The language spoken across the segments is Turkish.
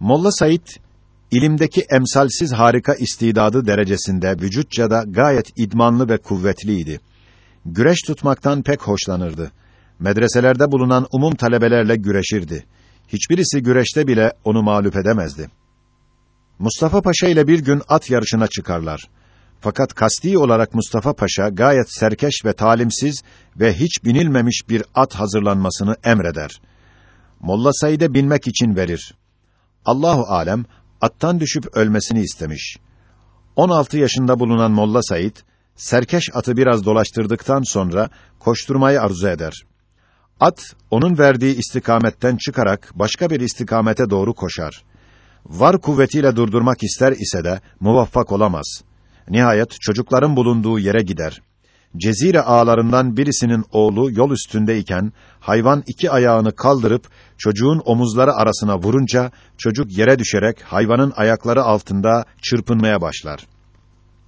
Molla Said ilimdeki emsalsiz harika istidadı derecesinde vücutça da gayet idmanlı ve kuvvetliydi. Güreş tutmaktan pek hoşlanırdı. Medreselerde bulunan umum talebelerle güreşirdi. Hiçbirisi güreşte bile onu mağlup edemezdi. Mustafa Paşa ile bir gün at yarışına çıkarlar. Fakat kasti olarak Mustafa Paşa gayet serkeş ve talimsiz ve hiç binilmemiş bir at hazırlanmasını emreder. Molla Said'e binmek için verir. Allahu alem attan düşüp ölmesini istemiş. 16 yaşında bulunan Molla Said serkeş atı biraz dolaştırdıktan sonra koşturmayı arzu eder. At onun verdiği istikametten çıkarak başka bir istikamete doğru koşar. Var kuvvetiyle durdurmak ister ise de muvaffak olamaz. Nihayet çocukların bulunduğu yere gider. Cezire ağalarından birisinin oğlu yol üstündeyken hayvan iki ayağını kaldırıp çocuğun omuzları arasına vurunca çocuk yere düşerek hayvanın ayakları altında çırpınmaya başlar.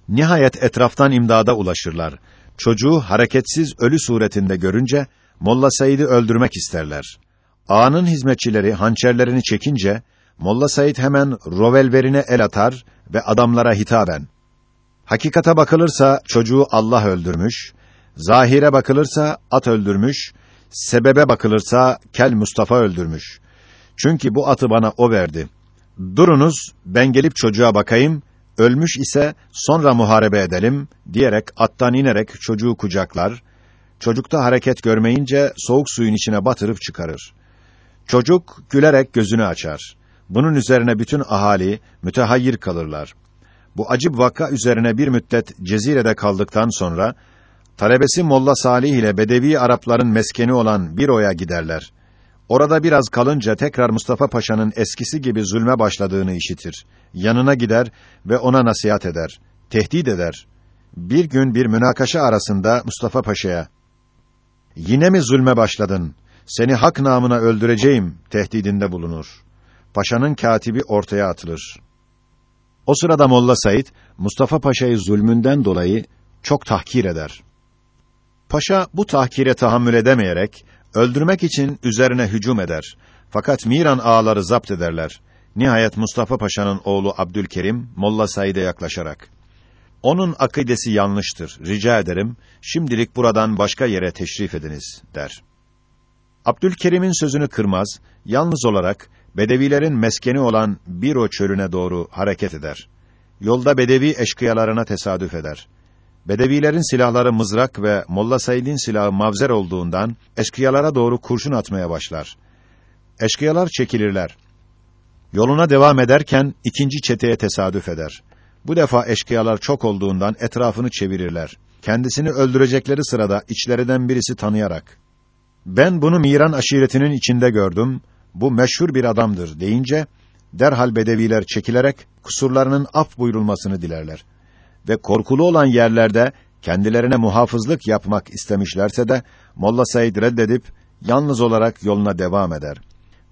Nihayet etraftan imdada ulaşırlar. Çocuğu hareketsiz ölü suretinde görünce Molla Said'i öldürmek isterler. Ağanın hizmetçileri hançerlerini çekince Molla Said hemen rovelverine el atar ve adamlara hitaben Hakikate bakılırsa çocuğu Allah öldürmüş, zahire bakılırsa at öldürmüş, sebebe bakılırsa kel Mustafa öldürmüş. Çünkü bu atı bana o verdi. Durunuz, ben gelip çocuğa bakayım, ölmüş ise sonra muharebe edelim diyerek attan inerek çocuğu kucaklar. Çocukta hareket görmeyince soğuk suyun içine batırıp çıkarır. Çocuk gülerek gözünü açar. Bunun üzerine bütün ahali mütehayyir kalırlar. Bu acib vaka üzerine bir müddet Cezire'de kaldıktan sonra talebesi Molla Salih ile Bedevi Arapların meskeni olan Biro'ya giderler. Orada biraz kalınca tekrar Mustafa Paşa'nın eskisi gibi zulme başladığını işitir. Yanına gider ve ona nasihat eder, tehdit eder. Bir gün bir münakaşa arasında Mustafa Paşa'ya "Yine mi zulme başladın? Seni hak namına öldüreceğim." tehdidinde bulunur. Paşa'nın katibi ortaya atılır. O sırada Molla Said Mustafa Paşa'yı zulmünden dolayı çok tahkir eder. Paşa bu tahkire tahammül edemeyerek öldürmek için üzerine hücum eder. Fakat Miran ağaları zapt ederler. Nihayet Mustafa Paşa'nın oğlu Abdülkerim Molla Said'e yaklaşarak onun akidesi yanlıştır. Rica ederim şimdilik buradan başka yere teşrif ediniz der. Abdülkerim'in sözünü kırmaz, yalnız olarak Bedevilerin meskeni olan Biro çölüne doğru hareket eder. Yolda Bedevi eşkıyalarına tesadüf eder. Bedevilerin silahları mızrak ve Molla Said'in silahı mavzer olduğundan eşkıyalara doğru kurşun atmaya başlar. Eşkıyalar çekilirler. Yoluna devam ederken ikinci çeteye tesadüf eder. Bu defa eşkıyalar çok olduğundan etrafını çevirirler. Kendisini öldürecekleri sırada içlerinden birisi tanıyarak ben bunu Miran aşiretinin içinde gördüm bu meşhur bir adamdır deyince derhal bedeviler çekilerek kusurlarının af buyurulmasını dilerler ve korkulu olan yerlerde kendilerine muhafızlık yapmak istemişlerse de Molla Said reddedip yalnız olarak yoluna devam eder.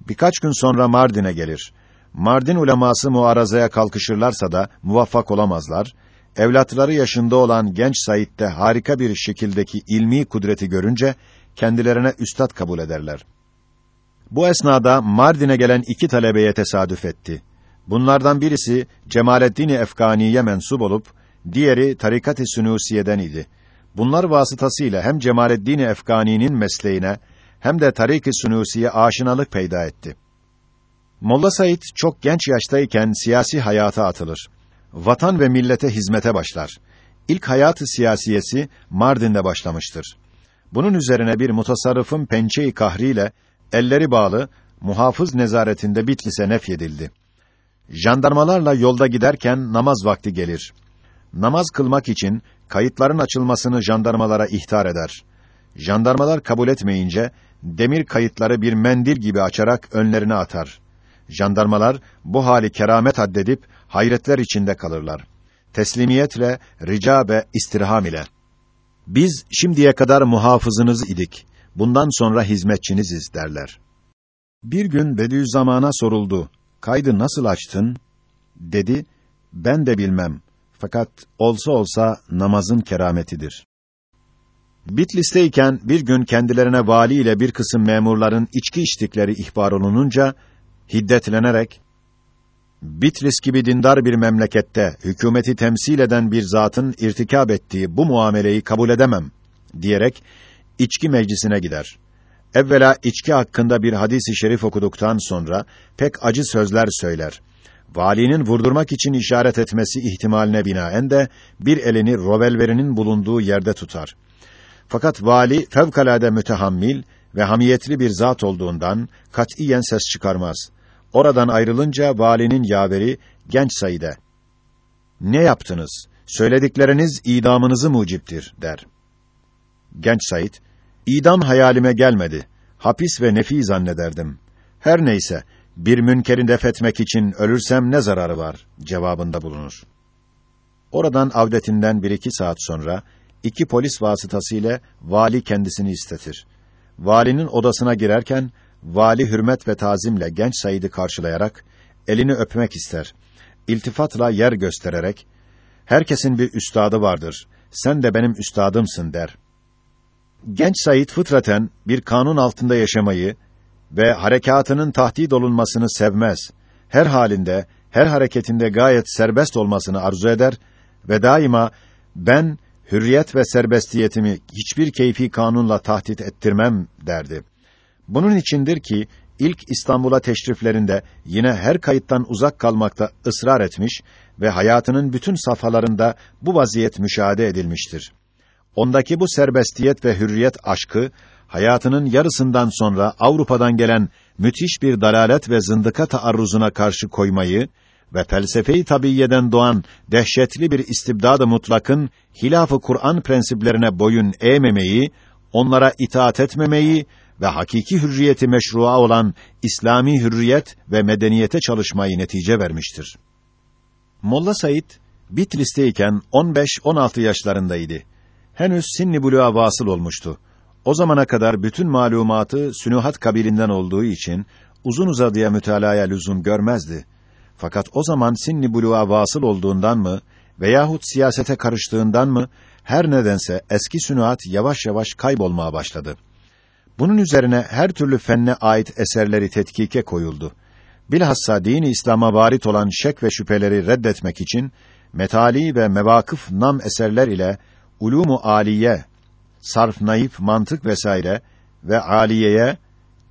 Birkaç gün sonra Mardin'e gelir. Mardin uleması muarazaya kalkışırlarsa da muvaffak olamazlar. Evlatları yaşında olan genç Said'de harika bir şekildeki ilmi kudreti görünce kendilerine üstad kabul ederler. Bu esnada Mardin'e gelen iki talebeye tesadüf etti. Bunlardan birisi Cemaleddin Efgani'ye mensup olup diğeri Tarikat-ı Sünusiye'den idi. Bunlar vasıtasıyla hem Cemaleddin Efgani'nin mesleğine hem de Tarik-i Sünusi'ye aşinalık peyda etti. Molla Said çok genç yaştayken siyasi hayata atılır. Vatan ve millete hizmete başlar. İlk hayatı siyasiyesi Mardin'de başlamıştır. Bunun üzerine bir mutasarrıfın pençe-i kahriyle elleri bağlı, muhafız nezaretinde Bitlis'e nefyedildi. Jandarmalarla yolda giderken namaz vakti gelir. Namaz kılmak için kayıtların açılmasını jandarmalara ihtar eder. Jandarmalar kabul etmeyince demir kayıtları bir mendil gibi açarak önlerine atar. Jandarmalar bu hali keramet addedip hayretler içinde kalırlar. Teslimiyetle, rica ve istirham ile. Biz şimdiye kadar muhafızınız idik bundan sonra hizmetçiniziz derler. Bir gün Bediüzzaman'a soruldu. Kaydı nasıl açtın? Dedi, ben de bilmem. Fakat olsa olsa namazın kerametidir. Bitlis'teyken bir gün kendilerine vali ile bir kısım memurların içki içtikleri ihbar olununca hiddetlenerek Bitlis gibi dindar bir memlekette hükümeti temsil eden bir zatın irtikab ettiği bu muameleyi kabul edemem diyerek içki meclisine gider. Evvela içki hakkında bir hadisi şerif okuduktan sonra pek acı sözler söyler. Valinin vurdurmak için işaret etmesi ihtimaline binaen de bir elini rovelverinin bulunduğu yerde tutar. Fakat vali fevkalade mütehammil ve hamiyetli bir zat olduğundan katiyen ses çıkarmaz. Oradan ayrılınca valinin yaveri genç Said'e "Ne yaptınız? Söyledikleriniz idamınızı muciptir." der. Genç Said İdam hayalime gelmedi. Hapis ve nefi zannederdim. Her neyse, bir münkeri defetmek için ölürsem ne zararı var cevabında bulunur. Oradan avdetinden bir iki saat sonra iki polis vasıtasıyla vali kendisini istetir. Valinin odasına girerken vali hürmet ve tazimle genç Said'i karşılayarak elini öpmek ister. İltifatla yer göstererek herkesin bir üstadı vardır. Sen de benim üstadımsın der. Genç Said fıtraten bir kanun altında yaşamayı ve harekatının tahdid olunmasını sevmez. Her halinde, her hareketinde gayet serbest olmasını arzu eder ve daima ben hürriyet ve serbestiyetimi hiçbir keyfi kanunla tahdit ettirmem derdi. Bunun içindir ki ilk İstanbul'a teşriflerinde yine her kayıttan uzak kalmakta ısrar etmiş ve hayatının bütün safhalarında bu vaziyet müşahede edilmiştir. Ondaki bu serbestiyet ve hürriyet aşkı hayatının yarısından sonra Avrupa'dan gelen müthiş bir dalalet ve zındıka taarruzuna karşı koymayı ve felsefe-i tabiyyeden doğan dehşetli bir istibdad-ı mutlakın hilaf-ı Kur'an prensiplerine boyun eğmemeyi, onlara itaat etmemeyi ve hakiki hürriyeti meşrua olan İslami hürriyet ve medeniyete çalışmayı netice vermiştir. Molla Said Bitlis'teyken 15-16 yaşlarındaydı. Henüz sinni buluğa vasıl olmuştu. O zamana kadar bütün malumatı sünuhat kabilinden olduğu için uzun uzadıya mütalaya lüzum görmezdi. Fakat o zaman sinni buluğa vasıl olduğundan mı veyahut siyasete karıştığından mı her nedense eski sünuhat yavaş yavaş kaybolmaya başladı. Bunun üzerine her türlü fenne ait eserleri tetkike koyuldu. Bilhassa dini İslam'a varit olan şek ve şüpheleri reddetmek için metali ve mevakıf nam eserler ile ulumu aliye, sarf naif, mantık vesaire ve aliyeye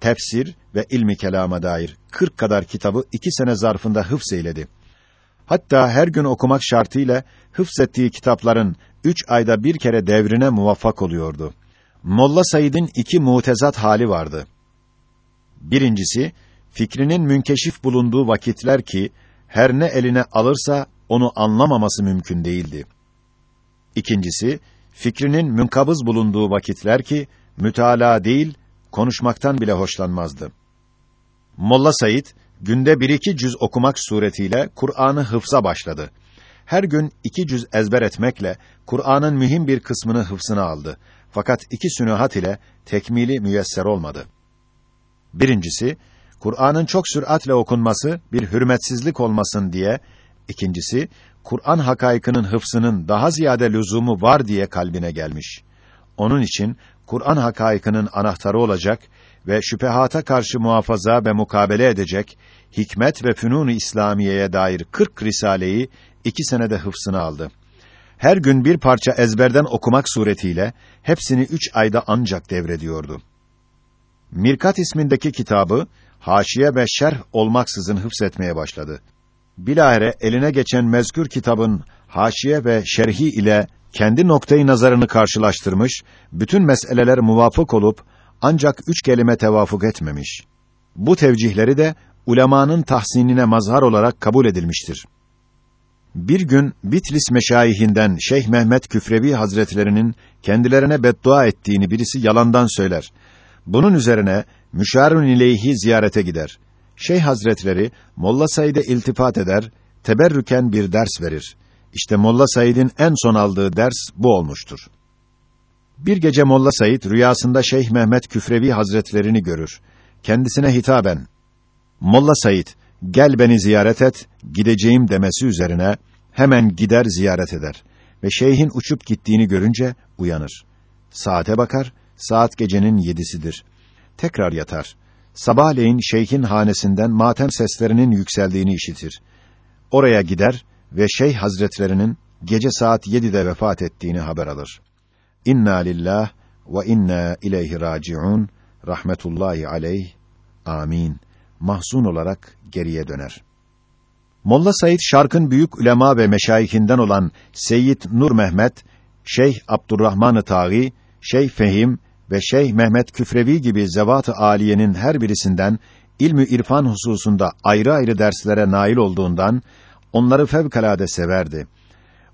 tefsir ve ilmi kelama dair 40 kadar kitabı iki sene zarfında hıfz eyledi. Hatta her gün okumak şartıyla hıfzettiği kitapların üç ayda bir kere devrine muvaffak oluyordu. Molla Said'in iki mutezat hali vardı. Birincisi, fikrinin münkeşif bulunduğu vakitler ki, her ne eline alırsa, onu anlamaması mümkün değildi. İkincisi, fikrinin münkabız bulunduğu vakitler ki, mütalaa değil, konuşmaktan bile hoşlanmazdı. Molla Said, günde bir iki cüz okumak suretiyle Kur'an'ı hıfza başladı. Her gün iki cüz ezber etmekle Kur'an'ın mühim bir kısmını hıfzına aldı. Fakat iki sünuhat ile tekmili müyesser olmadı. Birincisi, Kur'an'ın çok süratle okunması bir hürmetsizlik olmasın diye, ikincisi, Kur'an hakaykının hıfsının daha ziyade lüzumu var diye kalbine gelmiş. Onun için Kur'an hakaykının anahtarı olacak ve şüphehata karşı muhafaza ve mukabele edecek hikmet ve fünun-u İslamiye'ye dair 40 risaleyi iki senede hıfsını aldı. Her gün bir parça ezberden okumak suretiyle hepsini üç ayda ancak devrediyordu. Mirkat ismindeki kitabı haşiye ve şerh olmaksızın hıfzetmeye başladı. Bilahare eline geçen mezkür kitabın haşiye ve şerhi ile kendi noktayı nazarını karşılaştırmış, bütün meseleler muvafık olup ancak üç kelime tevafuk etmemiş. Bu tevcihleri de ulemanın tahsinine mazhar olarak kabul edilmiştir. Bir gün Bitlis meşayihinden Şeyh Mehmet Küfrevi Hazretlerinin kendilerine beddua ettiğini birisi yalandan söyler. Bunun üzerine müşarun ileyhi ziyarete gider. Şeyh Hazretleri Molla Said'e iltifat eder, teberrüken bir ders verir. İşte Molla Said'in en son aldığı ders bu olmuştur. Bir gece Molla Said rüyasında Şeyh Mehmet Küfrevi Hazretlerini görür. Kendisine hitaben Molla Said gel beni ziyaret et, gideceğim demesi üzerine hemen gider ziyaret eder ve şeyhin uçup gittiğini görünce uyanır. Saate bakar, saat gecenin yedisidir. Tekrar yatar. Sabahleyin şeyhin hanesinden matem seslerinin yükseldiğini işitir. oraya gider ve Şeyh Hazretlerinin gece saat 7'de vefat ettiğini haber alır. İnna lillah ve inna ileyhi raciun. Rahmetullahi aleyh. Amin. Mahzun olarak geriye döner. Molla Said Şark'ın büyük ulema ve meşayihinden olan Seyyid Nur Mehmet, Şeyh Abdurrahman-ı Taği, Şeyh Fehim ve Şeyh Mehmet Küfrevi gibi zevat-ı aliyenin her birisinden ilmi irfan hususunda ayrı ayrı derslere nail olduğundan onları fevkalade severdi.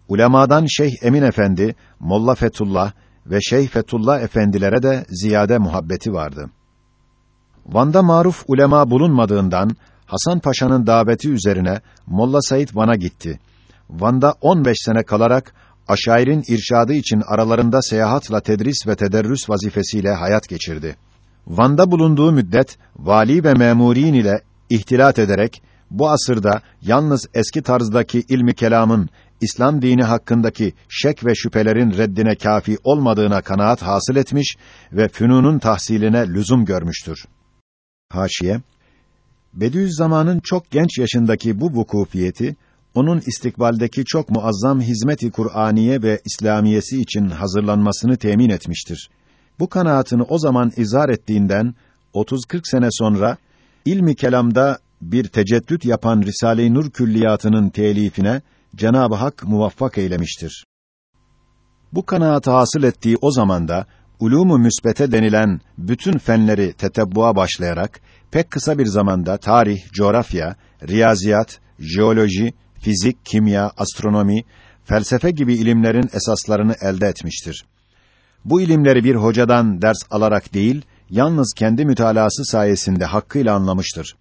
Ulemadan Şeyh Emin Efendi, Molla Fetullah ve Şeyh Fetullah efendilere de ziyade muhabbeti vardı. Van'da maruf ulema bulunmadığından Hasan Paşa'nın daveti üzerine Molla Said Van'a gitti. Van'da 15 sene kalarak aşairin irşadı için aralarında seyahatla tedris ve tederrüs vazifesiyle hayat geçirdi. Van'da bulunduğu müddet vali ve memurin ile ihtilat ederek bu asırda yalnız eski tarzdaki ilmi kelamın İslam dini hakkındaki şek ve şüphelerin reddine kafi olmadığına kanaat hasıl etmiş ve fünunun tahsiline lüzum görmüştür. Haşiye Bediüzzaman'ın çok genç yaşındaki bu vukufiyeti onun istikbaldeki çok muazzam hizmeti Kur'aniye ve İslamiyesi için hazırlanmasını temin etmiştir. Bu kanaatını o zaman izar ettiğinden 30-40 sene sonra ilmi kelamda bir teceddüt yapan Risale-i Nur külliyatının telifine Cenab-ı Hak muvaffak eylemiştir. Bu kanaatı hasıl ettiği o zamanda ulûmu müsbete denilen bütün fenleri tetebbua başlayarak pek kısa bir zamanda tarih, coğrafya, riyaziyat, jeoloji, fizik, kimya, astronomi, felsefe gibi ilimlerin esaslarını elde etmiştir. Bu ilimleri bir hocadan ders alarak değil, yalnız kendi mütalası sayesinde hakkıyla anlamıştır.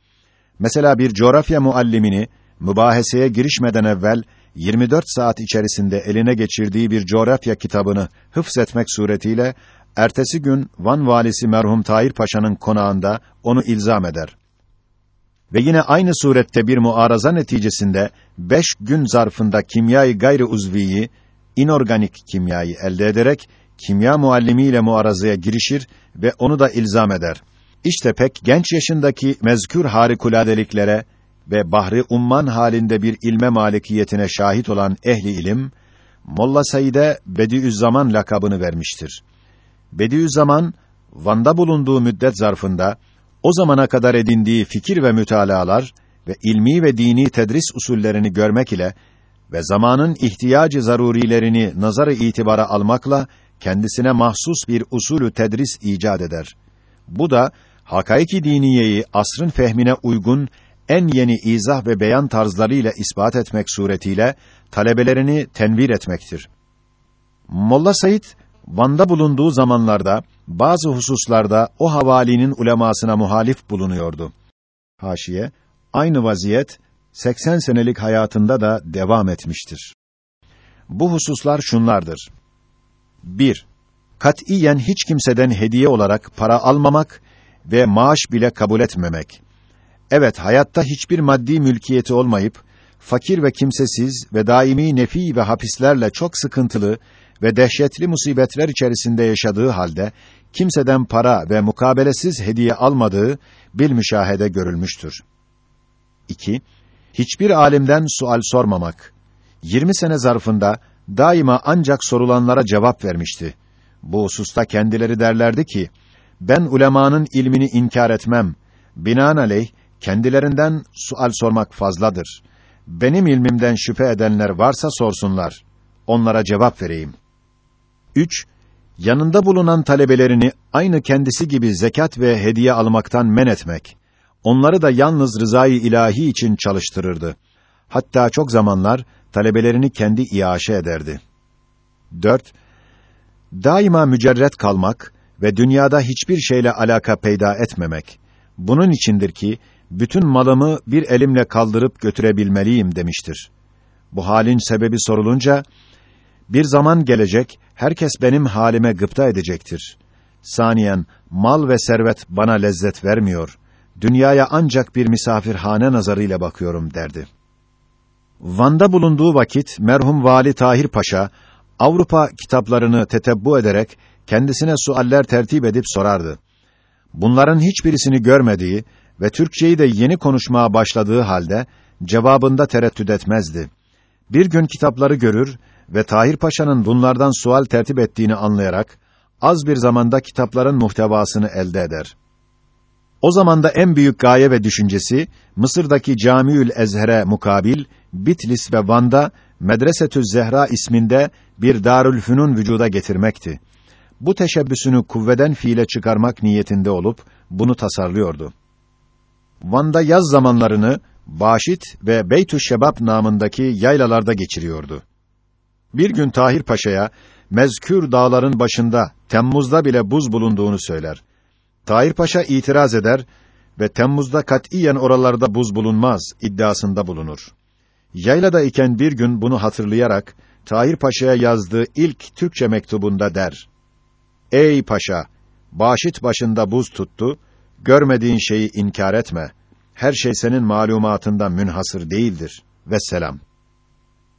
Mesela bir coğrafya muallimini mübaheseye girişmeden evvel 24 saat içerisinde eline geçirdiği bir coğrafya kitabını hıfz etmek suretiyle ertesi gün Van valisi merhum Tahir Paşa'nın konağında onu ilzam eder. Ve yine aynı surette bir muaraza neticesinde beş gün zarfında kimyayı gayri uzviyi, inorganik kimyayı elde ederek kimya muallimiyle muarazaya girişir ve onu da ilzam eder. İşte pek genç yaşındaki mezkür harikuladeliklere ve bahri umman halinde bir ilme malikiyetine şahit olan ehli ilim, Molla Said'e Bediüzzaman lakabını vermiştir. Bediüzzaman, Van'da bulunduğu müddet zarfında, o zamana kadar edindiği fikir ve mütalalar ve ilmi ve dini tedris usullerini görmek ile ve zamanın ihtiyacı zarurilerini nazarı itibara almakla kendisine mahsus bir usulü tedris icat eder. Bu da hakaiki diniyeyi asrın fehmine uygun en yeni izah ve beyan tarzlarıyla ispat etmek suretiyle talebelerini tenvir etmektir. Molla Said Van'da bulunduğu zamanlarda bazı hususlarda o havalinin ulemasına muhalif bulunuyordu. Haşiye aynı vaziyet 80 senelik hayatında da devam etmiştir. Bu hususlar şunlardır. 1. Katiyen hiç kimseden hediye olarak para almamak ve maaş bile kabul etmemek. Evet, hayatta hiçbir maddi mülkiyeti olmayıp fakir ve kimsesiz ve daimi nefi ve hapislerle çok sıkıntılı ve dehşetli musibetler içerisinde yaşadığı halde kimseden para ve mukabelesiz hediye almadığı bil müşahede görülmüştür. 2. Hiçbir alimden sual sormamak. 20 sene zarfında daima ancak sorulanlara cevap vermişti. Bu hususta kendileri derlerdi ki, ben ulemanın ilmini inkar etmem. Binaenaleyh, kendilerinden sual sormak fazladır. Benim ilmimden şüphe edenler varsa sorsunlar. Onlara cevap vereyim. 3. Yanında bulunan talebelerini aynı kendisi gibi zekat ve hediye almaktan men etmek. Onları da yalnız rızayı ilahi için çalıştırırdı. Hatta çok zamanlar talebelerini kendi iaşe ederdi. 4. Daima mücerret kalmak ve dünyada hiçbir şeyle alaka peyda etmemek. Bunun içindir ki bütün malımı bir elimle kaldırıp götürebilmeliyim demiştir. Bu halin sebebi sorulunca bir zaman gelecek herkes benim halime gıpta edecektir. Saniyen mal ve servet bana lezzet vermiyor. Dünyaya ancak bir misafirhane nazarıyla bakıyorum derdi. Van'da bulunduğu vakit merhum Vali Tahir Paşa Avrupa kitaplarını tetebbu ederek kendisine sualler tertip edip sorardı. Bunların hiçbirisini görmediği ve Türkçeyi de yeni konuşmaya başladığı halde cevabında tereddüt etmezdi. Bir gün kitapları görür ve Tahir Paşa'nın bunlardan sual tertip ettiğini anlayarak az bir zamanda kitapların muhtevasını elde eder. O zamanda en büyük gaye ve düşüncesi Mısır'daki Camiül Ezher'e mukabil Bitlis ve Van'da Medresetü Zehra isminde bir Darülfünun vücuda getirmekti. Bu teşebbüsünü kuvveden fiile çıkarmak niyetinde olup bunu tasarlıyordu. Van'da yaz zamanlarını Başit ve Beytü Şebap namındaki yaylalarda geçiriyordu. Bir gün Tahir Paşa'ya mezkür dağların başında Temmuz'da bile buz bulunduğunu söyler. Tahir Paşa itiraz eder ve Temmuz'da katiyen oralarda buz bulunmaz iddiasında bulunur. Yaylada iken bir gün bunu hatırlayarak Tahir Paşa'ya yazdığı ilk Türkçe mektubunda der: Ey paşa, başit başında buz tuttu, görmediğin şeyi inkar etme. Her şey senin malumatında münhasır değildir. Ve selam.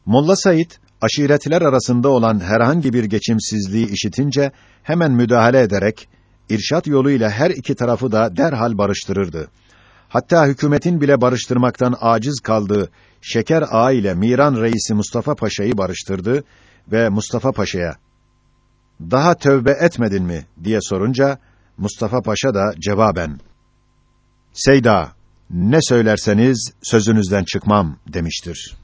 Molla Said aşiretler arasında olan herhangi bir geçimsizliği işitince hemen müdahale ederek irşat yoluyla her iki tarafı da derhal barıştırırdı. Hatta hükümetin bile barıştırmaktan aciz kaldığı Şeker Ağa ile Miran reisi Mustafa Paşa'yı barıştırdı ve Mustafa Paşa'ya "Daha tövbe etmedin mi?" diye sorunca Mustafa Paşa da cevaben "Seyda, ne söylerseniz sözünüzden çıkmam." demiştir.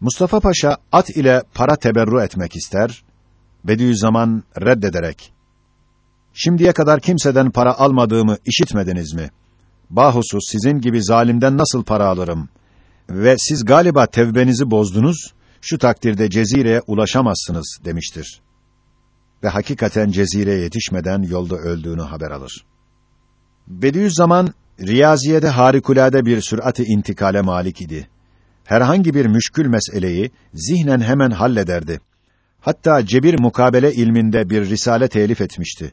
Mustafa Paşa at ile para teberru etmek ister. Bediüzzaman reddederek Şimdiye kadar kimseden para almadığımı işitmediniz mi? Bahusus sizin gibi zalimden nasıl para alırım? Ve siz galiba tevbenizi bozdunuz, şu takdirde Cezire'ye ulaşamazsınız demiştir. Ve hakikaten Cezire'ye yetişmeden yolda öldüğünü haber alır. Bediüzzaman Riyaziye'de harikulade bir sürati intikale malik idi. Herhangi bir müşkül meseleyi zihnen hemen hallederdi. Hatta cebir mukabele ilminde bir risale telif etmişti.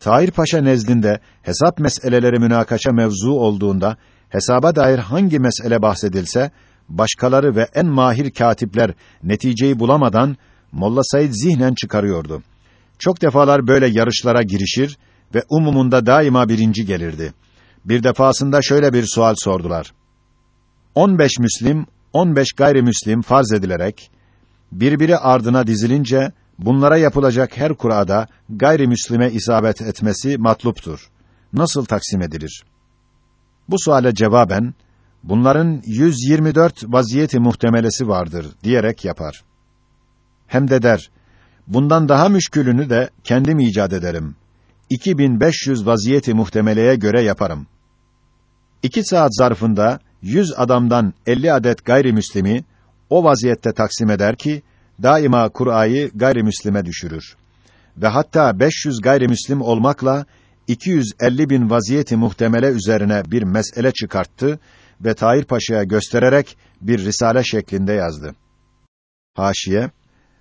Tahir Paşa nezdinde hesap meseleleri münakaşa mevzu olduğunda hesaba dair hangi mesele bahsedilse başkaları ve en mahir katipler neticeyi bulamadan Molla Said zihnen çıkarıyordu. Çok defalar böyle yarışlara girişir ve umumunda daima birinci gelirdi. Bir defasında şöyle bir sual sordular. 15 Müslim, 15 gayrimüslim farz edilerek birbiri ardına dizilince bunlara yapılacak her kurada gayrimüslime isabet etmesi matluptur. Nasıl taksim edilir? Bu suale cevaben bunların 124 vaziyeti muhtemelesi vardır diyerek yapar. Hem de der, bundan daha müşkülünü de kendim icat ederim. 2500 vaziyeti muhtemeleye göre yaparım. İki saat zarfında 100 adamdan 50 adet gayrimüslimi o vaziyette taksim eder ki, daima Kur'a'yı gayrimüslime düşürür. Ve hatta 500 gayrimüslim olmakla 250 bin vaziyeti muhtemele üzerine bir mesele çıkarttı ve Tahir Paşa'ya göstererek bir risale şeklinde yazdı. Haşiye,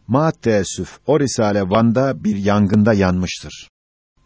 Maat teessüf, o risale Van'da bir yangında yanmıştır.